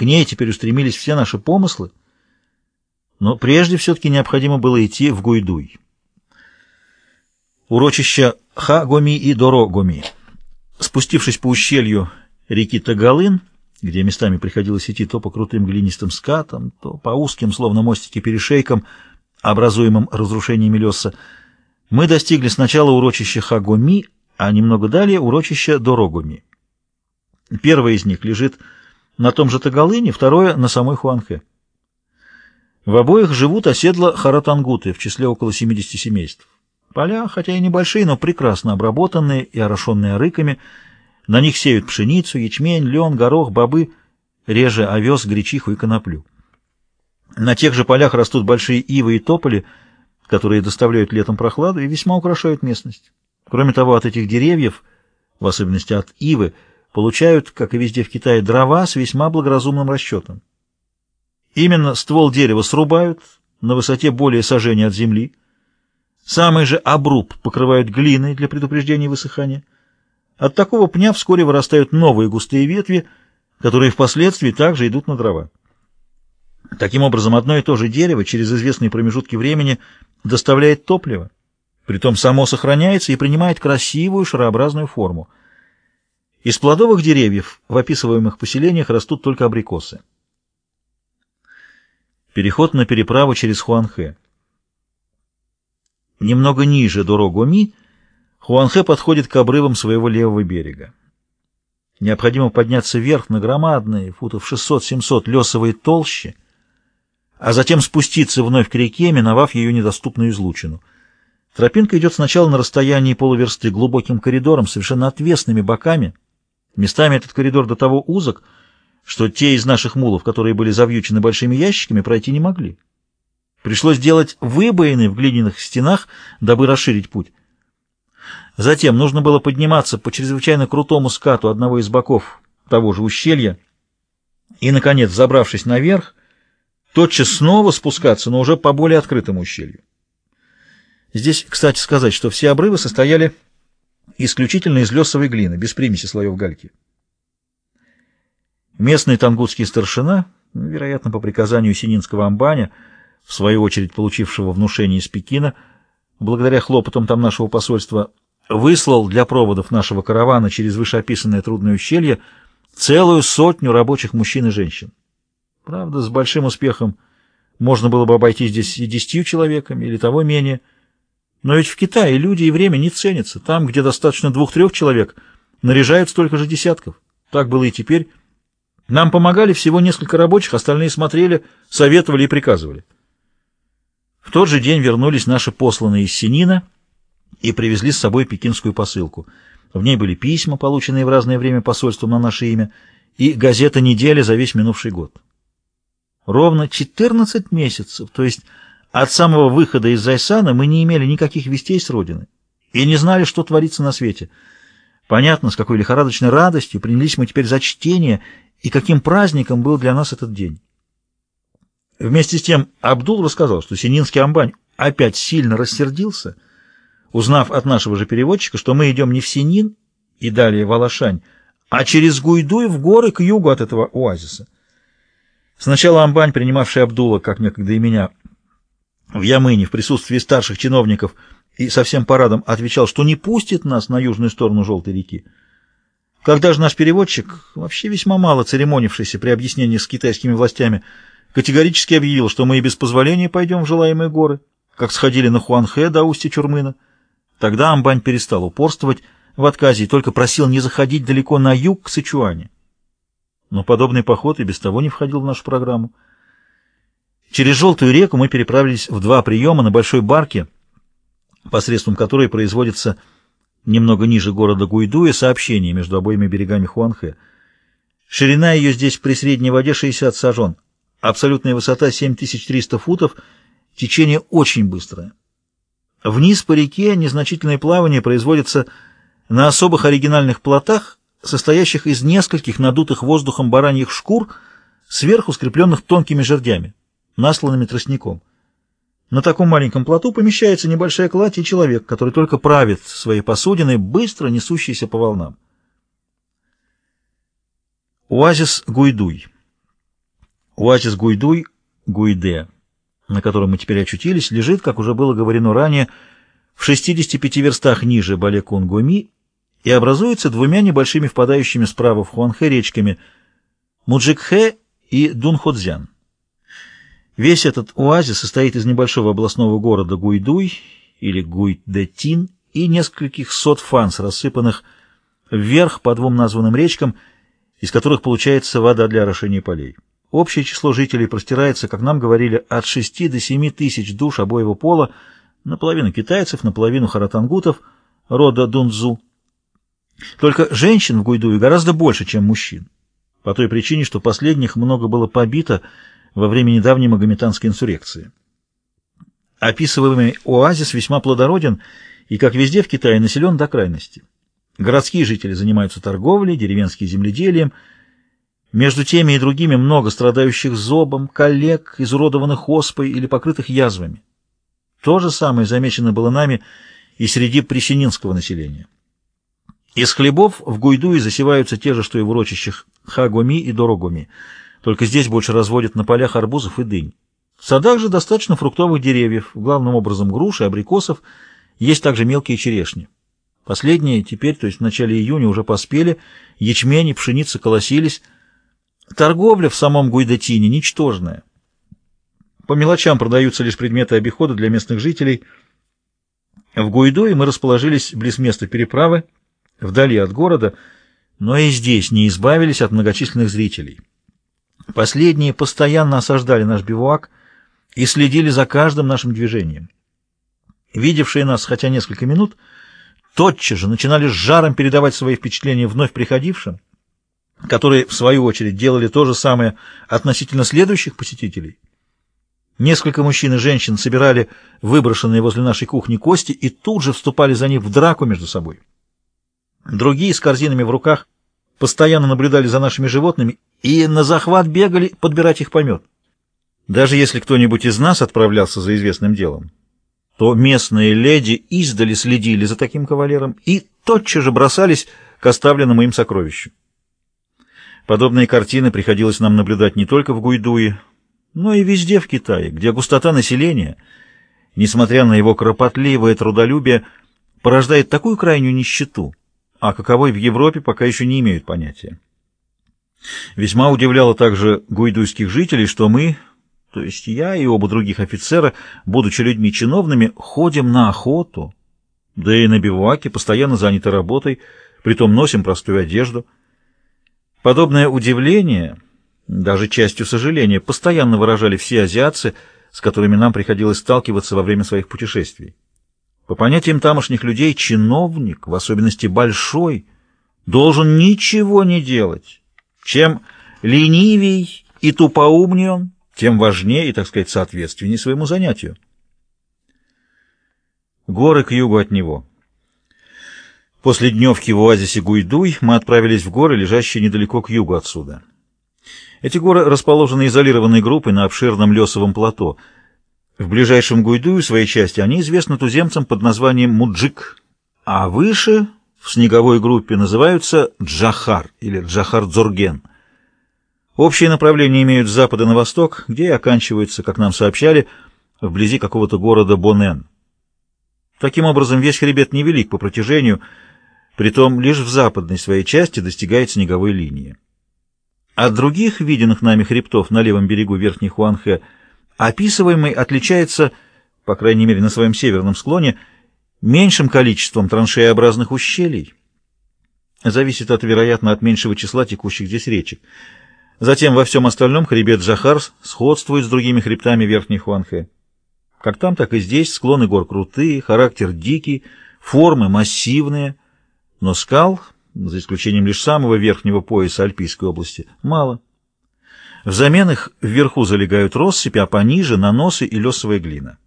К ней теперь устремились все наши помыслы, но прежде все-таки необходимо было идти в Гуйдуй. Урочища Ха-Гоми и Доро-Гоми. Спустившись по ущелью реки Тагалын, где местами приходилось идти то по крутым глинистым скатам, то по узким, словно мостики, перешейкам, образуемым разрушениями леса, мы достигли сначала урочища Хагоми, а немного далее урочища Дорогоми. Первое из них лежит на том же Тагалыне, второе — на самой Хуанхэ. В обоих живут оседло харатангуты в числе около 70 семейств. Поля, хотя и небольшие, но прекрасно обработанные и орошенные рыками. На них сеют пшеницу, ячмень, лен, горох, бобы, реже овес, гречиху и коноплю. На тех же полях растут большие ивы и тополи, которые доставляют летом прохладу и весьма украшают местность. Кроме того, от этих деревьев, в особенности от ивы, получают, как и везде в Китае, дрова с весьма благоразумным расчетом. Именно ствол дерева срубают на высоте более сажения от земли, Самый же обруб покрывают глиной для предупреждения высыхания. От такого пня вскоре вырастают новые густые ветви, которые впоследствии также идут на дрова. Таким образом, одно и то же дерево через известные промежутки времени доставляет топливо, притом само сохраняется и принимает красивую шарообразную форму. Из плодовых деревьев в описываемых поселениях растут только абрикосы. Переход на переправу через Хуанхэ. Немного ниже Дорогоми Хуанхэ подходит к обрывам своего левого берега. Необходимо подняться вверх на громадные, футов 600-700 лесовые толщи, а затем спуститься вновь к реке, миновав ее недоступную излучину. Тропинка идет сначала на расстоянии полуверсты глубоким коридором, совершенно отвесными боками. Местами этот коридор до того узок, что те из наших мулов, которые были завьючены большими ящиками, пройти не могли. Пришлось делать выбоины в глиняных стенах, дабы расширить путь. Затем нужно было подниматься по чрезвычайно крутому скату одного из боков того же ущелья и, наконец, забравшись наверх, тотчас снова спускаться, но уже по более открытому ущелью. Здесь, кстати, сказать, что все обрывы состояли исключительно из лесовой глины, без примеси слоев гальки. Местный тангутский старшина, вероятно, по приказанию Сининского амбаня, в свою очередь получившего внушение из Пекина, благодаря хлопотам там нашего посольства, выслал для проводов нашего каравана через вышеописанное трудное ущелье целую сотню рабочих мужчин и женщин. Правда, с большим успехом можно было бы обойтись здесь и десятью человеками, или того менее. Но ведь в Китае люди и время не ценятся. Там, где достаточно двух-трех человек, наряжают столько же десятков. Так было и теперь. Нам помогали всего несколько рабочих, остальные смотрели, советовали и приказывали. В тот же день вернулись наши посланные из Синина и привезли с собой пекинскую посылку. В ней были письма, полученные в разное время посольством на наше имя, и газета «Неделя» за весь минувший год. Ровно 14 месяцев, то есть от самого выхода из Зайсана мы не имели никаких вестей с родины и не знали, что творится на свете. Понятно, с какой лихорадочной радостью принялись мы теперь за чтение и каким праздником был для нас этот день. Вместе с тем Абдул рассказал, что Сининский амбань опять сильно рассердился, узнав от нашего же переводчика, что мы идем не в Синин и далее в Алашань, а через Гуйдуй в горы к югу от этого оазиса. Сначала амбань, принимавший Абдула, как некогда и меня, в Ямыне в присутствии старших чиновников и со всем парадом отвечал, что не пустит нас на южную сторону Желтой реки. Когда же наш переводчик, вообще весьма мало церемонившийся при объяснении с китайскими властями, категорически объявил, что мы и без позволения пойдем в желаемые горы, как сходили на Хуанхэ до устья Чурмына. Тогда Амбань перестал упорствовать в отказе и только просил не заходить далеко на юг к Сычуане. Но подобный поход и без того не входил в нашу программу. Через Желтую реку мы переправились в два приема на большой барке, посредством которой производится немного ниже города Гуйдуя сообщение между обоими берегами Хуанхэ. Ширина ее здесь при средней воде 60 сажен, Абсолютная высота 7300 футов, течение очень быстрое. Вниз по реке незначительное плавание производится на особых оригинальных плотах, состоящих из нескольких надутых воздухом бараньих шкур, сверху скрепленных тонкими жердями, насланными тростником. На таком маленьком плоту помещается небольшая кладь и человек, который только правит своей посудиной, быстро несущейся по волнам. Оазис Гуйдуй Оазис Гуйдуй, Гуйде, на котором мы теперь очутились, лежит, как уже было говорено ранее, в 65 верстах ниже Балекунгуми и образуется двумя небольшими впадающими справа в Хуанхэ речками Муджикхэ и Дунходзян. Весь этот оазис состоит из небольшого областного города Гуйдуй или Гуйдетин и нескольких сот фанс, рассыпанных вверх по двум названным речкам, из которых получается вода для орошения полей. Общее число жителей простирается, как нам говорили, от 6 до 7 тысяч душ обоего пола, наполовину китайцев, наполовину харатангутов, рода Дунзу. Только женщин в Гуйдуе гораздо больше, чем мужчин, по той причине, что последних много было побито во время недавней магометанской инсурекции. Описываемый оазис весьма плодороден и, как везде в Китае, населен до крайности. Городские жители занимаются торговлей, деревенские земледелием. Между теми и другими много страдающих зобом, коллег, изуродованных оспой или покрытых язвами. То же самое замечено было нами и среди присининского населения. Из хлебов в Гуйдуе засеваются те же, что и в урочищах Хагоми и Дорогоми, только здесь больше разводят на полях арбузов и дынь. В садах же достаточно фруктовых деревьев, главным образом груши, абрикосов, есть также мелкие черешни. Последние теперь, то есть в начале июня, уже поспели, ячмень и пшеница колосились. Торговля в самом Гуйдатине ничтожная. По мелочам продаются лишь предметы обихода для местных жителей. В Гуйдуе мы расположились близ места переправы, вдали от города, но и здесь не избавились от многочисленных зрителей. Последние постоянно осаждали наш бивуак и следили за каждым нашим движением. Видевшие нас хотя несколько минут, тотчас же начинали с жаром передавать свои впечатления вновь приходившим, которые, в свою очередь, делали то же самое относительно следующих посетителей. Несколько мужчин и женщин собирали выброшенные возле нашей кухни кости и тут же вступали за них в драку между собой. Другие с корзинами в руках постоянно наблюдали за нашими животными и на захват бегали подбирать их помет. Даже если кто-нибудь из нас отправлялся за известным делом, то местные леди издали следили за таким кавалером и тотчас же бросались к оставленному им сокровищу. Подобные картины приходилось нам наблюдать не только в Гуйдуе, но и везде в Китае, где густота населения, несмотря на его кропотливое трудолюбие, порождает такую крайнюю нищету, а каковой в Европе пока еще не имеют понятия. Весьма удивляло также гуйдуйских жителей, что мы, то есть я и оба других офицера, будучи людьми чиновными, ходим на охоту, да и на бивуаке, постоянно заняты работой, притом носим простую одежду. Подобное удивление, даже частью сожаления, постоянно выражали все азиатцы, с которыми нам приходилось сталкиваться во время своих путешествий. По понятиям тамошних людей, чиновник, в особенности большой, должен ничего не делать. Чем ленивей и тупоумнее он, тем важнее и, так сказать, соответственнее своему занятию. Горы к югу от него. После дневки в оазисе Гуйдуй мы отправились в горы, лежащие недалеко к югу отсюда. Эти горы расположены изолированной группой на обширном лесовом плато — в ближайшем Гуйдую своей части они известны туземцам под названием Муджик, а выше в снеговой группе называются Джахар или Джахар-Дзорген. Общие направления имеют с запада на восток, где и оканчиваются, как нам сообщали, вблизи какого-то города Бонен. Таким образом, весь хребет невелик по протяжению, притом лишь в западной своей части достигает снеговой линии. От других виденных нами хребтов на левом берегу Верхней Хуанхэ – Описываемый отличается, по крайней мере на своем северном склоне, меньшим количеством траншееобразных ущелий. Зависит от, вероятно, от меньшего числа текущих здесь речек. Затем во всем остальном хребет Джахар сходствует с другими хребтами Верхней Хуанхэ. Как там, так и здесь склоны гор крутые, характер дикий, формы массивные, но скал, за исключением лишь самого верхнего пояса Альпийской области, мало. Взамен их вверху залегают россыпи, а пониже — наносы и лесовая глина.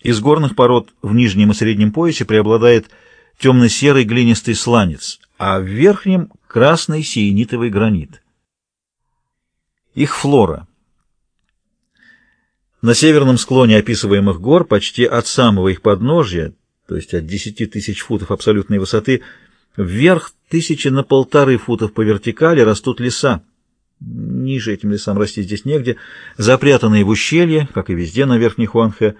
Из горных пород в нижнем и среднем поясе преобладает темно-серый глинистый сланец, а в верхнем — красный сиенитовый гранит. Их флора. На северном склоне описываемых гор, почти от самого их подножья, то есть от 10 тысяч футов абсолютной высоты, вверх тысячи на полторы футов по вертикали растут леса, Ниже этим лесам расти здесь негде, запрятанные в ущелье, как и везде на Верхней Хуанхэ,